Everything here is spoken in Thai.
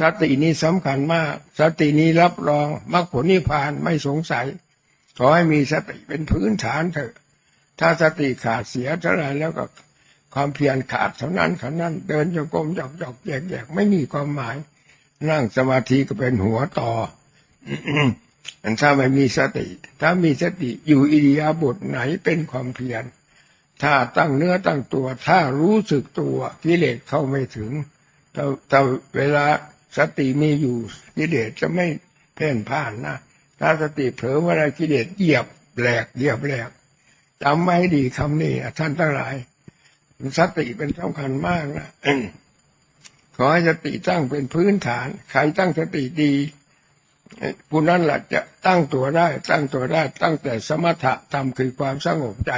สตินี้สำคัญมาก สตินี้รับรองมรรคผลนิพพานไม่สงสัย ขอให้มีสติเป็นพื้นฐานเถอะ ถ้าสติขาดเสียเท่าไรแล้วก็ความเพียรขาดเท่านั้นเท่านั้น เดินจงกรมจอกจอกแยกแยกไม่มีความหมาย นั่งสมาธิก็เป็นหัวต่ออันถ้าไม่มีสติ ถ้ามีสติอยู่อิริยาบถไหนเป็นความเพียรถ้าตั้งเนื้อตั้งตัว ถ้ารู้สึกตัวกิเลสเข้าไม่ถึงแต่แต่เวลา สติมีอยู่กิเลสจะไม่เพ่นพ่านนะถ้าสติเผลอเมื่อไรกิเลสเหยียบแหลกเหยียบแหลกจำไม่ดีคำนี้ท่านทั้งหลายสติเป็นสำคัญมากนะขอให้สติตั้งเป็นพื้นฐาน ใครตั้งสติดีผู้นั้นแหละจะตั้งตัวได้ ตั้งตัวได้ ตั้งแต่สมถะธรรมคือความสงบใจ